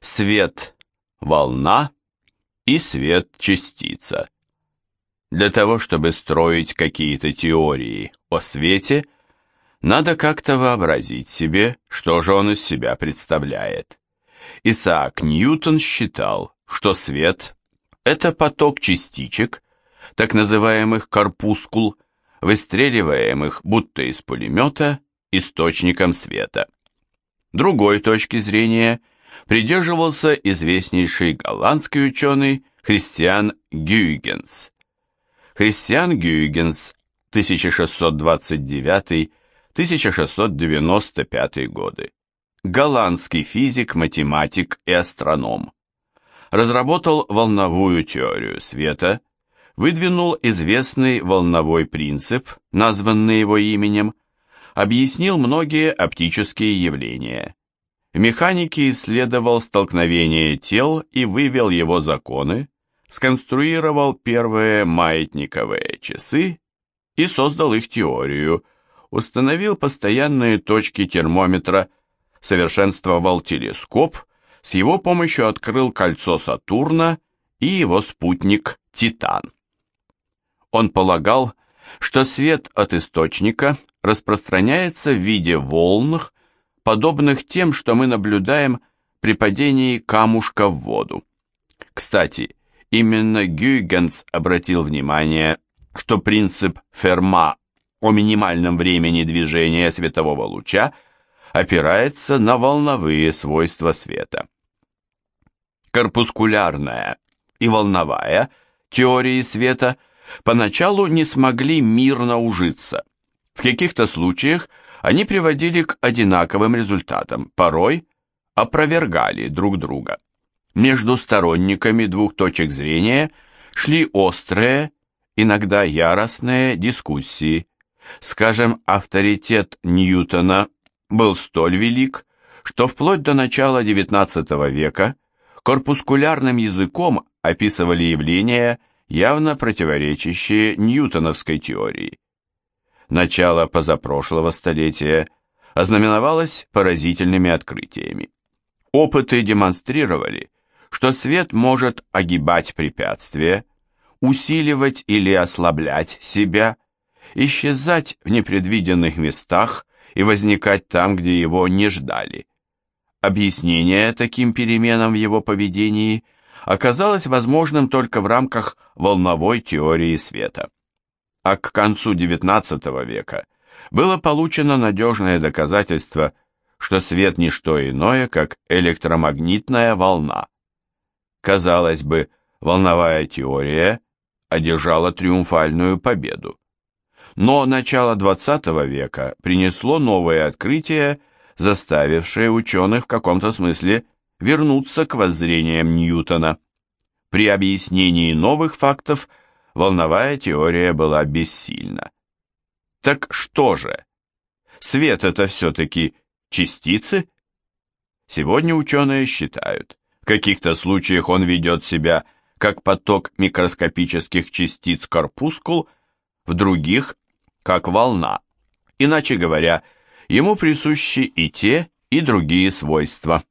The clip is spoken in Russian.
свет – волна и свет – частица. Для того, чтобы строить какие-то теории о свете, надо как-то вообразить себе, что же он из себя представляет. Исаак Ньютон считал, что свет – это поток частичек, так называемых корпускул, выстреливаемых будто из пулемета источником света. Другой точки зрения придерживался известнейший голландский ученый Христиан Гюйгенс. Христиан Гюйгенс 1629-1695 годы. Голландский физик, математик и астроном. Разработал волновую теорию света, выдвинул известный волновой принцип, названный его именем, объяснил многие оптические явления. В механике исследовал столкновение тел и вывел его законы, сконструировал первые маятниковые часы и создал их теорию, установил постоянные точки термометра, совершенствовал телескоп, с его помощью открыл кольцо Сатурна и его спутник Титан. Он полагал, что свет от источника распространяется в виде волн, подобных тем, что мы наблюдаем при падении камушка в воду. Кстати, именно Гюйгенс обратил внимание, что принцип Ферма о минимальном времени движения светового луча опирается на волновые свойства света. Корпускулярная и волновая теории света поначалу не смогли мирно ужиться. В каких-то случаях они приводили к одинаковым результатам, порой опровергали друг друга. Между сторонниками двух точек зрения шли острые, иногда яростные дискуссии. Скажем, авторитет Ньютона был столь велик, что вплоть до начала XIX века корпускулярным языком описывали явления, явно противоречащие ньютоновской теории. Начало позапрошлого столетия ознаменовалось поразительными открытиями. Опыты демонстрировали, что свет может огибать препятствия, усиливать или ослаблять себя, исчезать в непредвиденных местах и возникать там, где его не ждали. Объяснение таким переменам в его поведении оказалось возможным только в рамках волновой теории света. А к концу XIX века было получено надежное доказательство, что свет не что иное, как электромагнитная волна. Казалось бы, волновая теория одержала триумфальную победу. Но начало XX века принесло новые открытия, заставившие ученых в каком-то смысле вернуться к воззрениям Ньютона. При объяснении новых фактов волновая теория была бессильна. Так что же? Свет это все-таки частицы? Сегодня ученые считают, в каких-то случаях он ведет себя как поток микроскопических частиц корпускул, в других – как волна. Иначе говоря, ему присущи и те, и другие свойства.